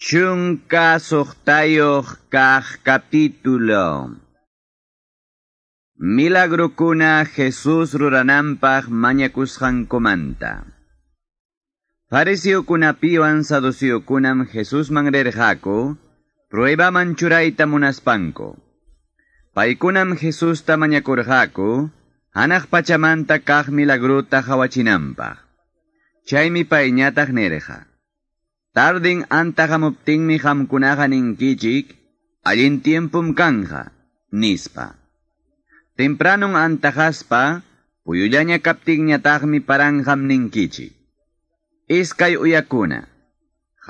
Chunka sohtayoh kaj capítulo. Milagrokuna Jesús ruranampaj mañakushan komanta. Pareciokunapiwan saduciokunam Jesús mangrerjako, prueba manchuraita munaspanko. Paikunam Jesús tamañakurjako, anaj pachamanta kaj milagrota hawachinampaj. Chaymi paiñataj nerja. Tardin antahamuptinmi hamkunaqa ninkichik, allin tiempum kanja, nispa. Tempranon antajaspa, puyullaña kaptinñataqmi paranjam ninkichik. Iskay uyakuna,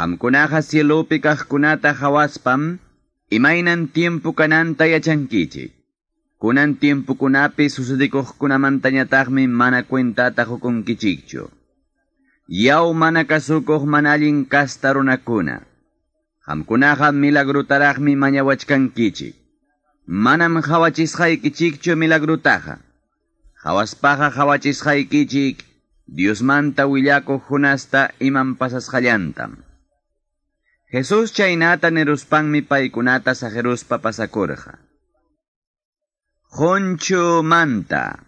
hamkunaqa sielopi kajkunata hawaspam, imainan tiempo kananta yachankichik. Kunan tiempo kunapi sucedikuqkunamantañataqmi mana cuentata hukunkichikchu. Yaw mana kasukuq manallin kasta runakuna. Hamkunaqa milagrutaraqmi mañawachkankichik. Manam hawachisqaykichikchu milagrutaqa. Hawaspaqa hawachisqaykichik Diosmanta willakuq hunasta iman pasasqallantam. Jesus chaynata niruspanmi paykunata sajeruspa pasakurqa. Honcho manta.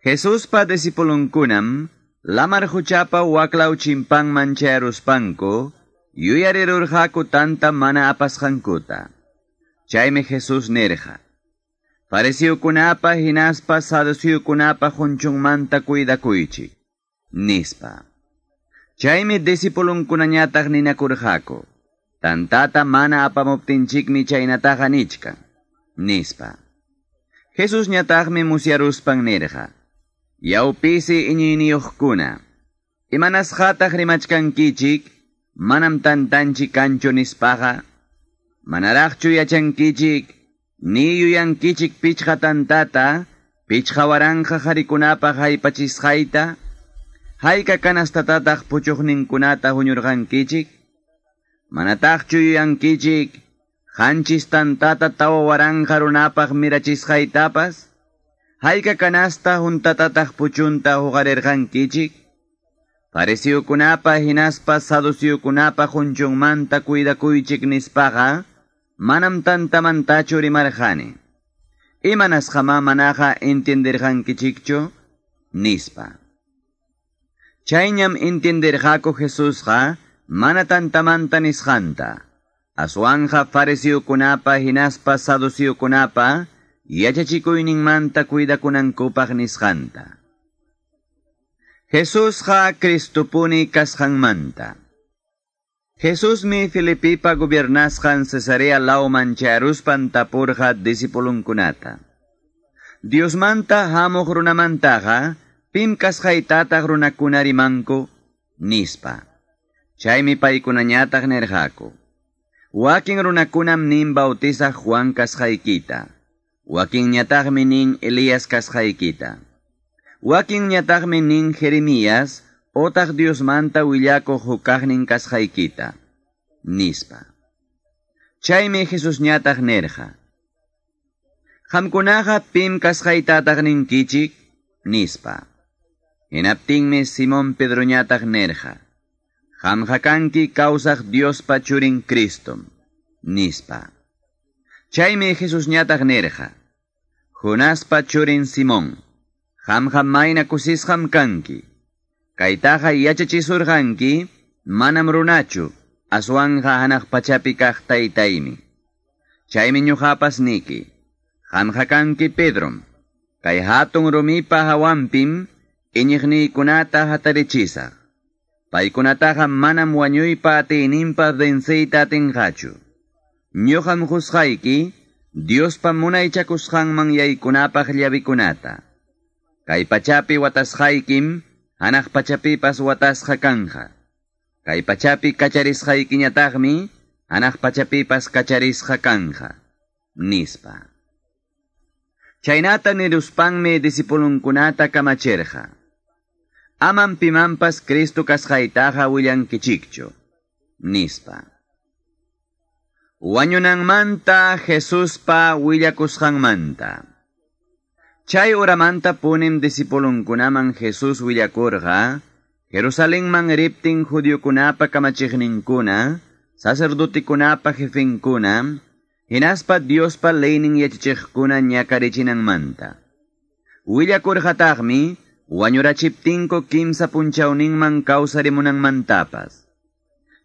Jesuspa disipulunkunam Lamar huchapa waklaw chimpang mancheruspanko, yuyarirurhaku tanta mana apasqankuta. Chaymi Jesus nirja. Pareciukunapa hinaspa saduciukunapa hunchunmanta cuidakuychi. Nispa. Chaymi disipulunkunañataq ninakurjako. Tantata mana apamuptinchikmi chaynataqa nichkan. Nispa. Jesus ñataqmi musyaruspan nirja. Yaupisi iñiniyuqkuna. Imanasqataq rimachkankichik, manam tantanchi kanchu nispaqa. Manaraqchu yachankichik, ni yuyankichik pichqa tantata, pichqa waranja qharikunapaq haypachisqayta, hayka kanastatataq puchuqninkunata huñurqankichik. Manataqchu yuyankichik, hanchis tantata tawa waranja runapaq mirachisqaytapas, Hayka kanasta juntatataq puchunta huqarirqankichik. Pareciukunapa hinaspa saduciukunapa hunchunmanta cuidakuychik nispaqa, manam tantamantachu rimarqani. Imanasqama manaqa entenderqankichikchu, nispa. Chayñam entenderqaku Jesusqa, mana tantamanta nisqanta. Aswanja farisiukunapa hinaspa saduciukunapa, yachachikuyninmanta cuidakunankupaq nisqanta. Jesusqa Cristopuni kasqanmanta. Jesusmi Filipipa gobiernasqan Cesarea lauman charuspan tapurqa disipulunkunata. Diosmanta hamuq runamantaqa pim kasqaytataq runakunarimanku nispa. Chaymi paykunañataq nirqaku. Wakin runakunam nin bautizaq Juan kasqaykita. Wakinñatagmi nin Elías kasqaykita. Wakinñatagmi nin Jeremías, otag Diosmanta willako hukagnin kasqaykita. Nispa. Chaymi Jesús ñatag nerja. Pim kasqaytatag kichik, nispa. Hinaptinmi Simón Pedro ñatag nerja. Hamhakanki kausag Dios pachurin Cristo, nispa. Chaymi Jesus ñataq nirqa. Hunaspa churin Simón. Hamham mayna kusisham kanki. Kaytaqa yachachisurqanki, manam runachu, aswanja hanaq pachapi kaq taytaymi. Chaymi ñuqapas niki. Hamha kanki Pedrom. Kay hatun rumipa hawampim, iñiqniykunata hatarichisaq. Paykunataqa manam wañuypa atiyninpas densiyta atinqachu. Ñuqam husqayki, Diospa munaychakusqanman yaykunapaq llavikunata. Kay pachapi watasqaykim, hanaq pachapipas watasqa kanja. Kay pachapi kacharisqaykiñataqmi, hanaq pachapipas kacharisqa kanja. Nispa. Chaynata niruspanmi disipulunkunata kamachirqa. Aman pimanpas Kristo kasqaytaqa willankichikchu. Nispa. Wañunanmanta Jesuspa willakusqanmanta. Chay uramanta punim disipulunkunaman Jesus willakurqa, Jerusalenman riptin judiokunapa kamachiqninkuna, sacerdotikunapa jefinkuna, hinaspa Diospa leynin yachachiqkuna ñakarichinanmanta. Willakurqataqmi wañurachiptinko kimsa punchawninman kawsarimunanmantapas.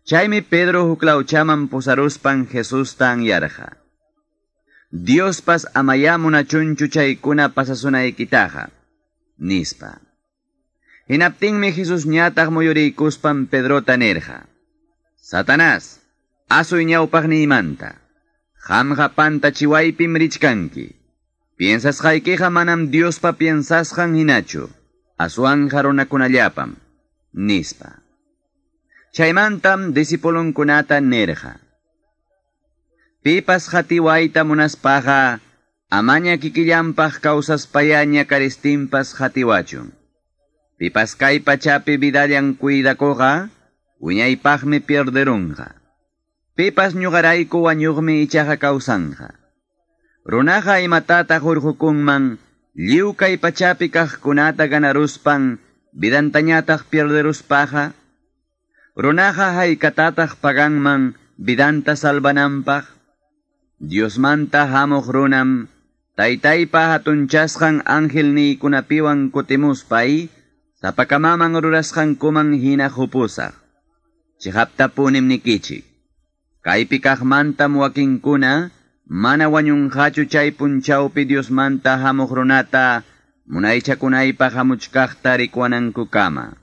Chaime Pedro Juclauchaman posaruspan Jesustan yarja. Diospas amayamuna chunchu chaykuna pasasunaykitajá. Nispa. Hinaptinmi Jesús ñataq muyuriykuspan Pedrota nerja. Satanás, asuy ñawpaq niymanta. Jamja panta chiwaypim richkanki. Piensas jaykiqa manam Diospa piensasqan hinachu. Asuan jarunakunallapam. Nispa. Chaymantam disipulunkunata nirja. Pipas jatiwaita munaspaja, amaña kikillampaj causas payaña caristimpas jatiwachun. Pipas kay pachapi vidallan cuidacoja, uñaypajmi pierderunja. Pipas ñugarayku wañugmi ichaja causanja. Runaja imatata hurjukunman, liukay pachapi kajkunata ganaruspan, vidantañataq pierderuspaja, Runaqa haykatataq paganman, vidanta salvananpaq. Diosmanta hamuq runam, taytaypa hatunchasqan ángel ni kunapiwan kutimuspay, sapakamaman rurasqan kuman hina hupusaq. Chihaptapunim nikichik. Kaypi kaqmantam wakinkuna, mana wañunqachu chay punchawpi Diosmanta hamuq runata, munaychakunaypa hamuchkaqta rikwananku kama.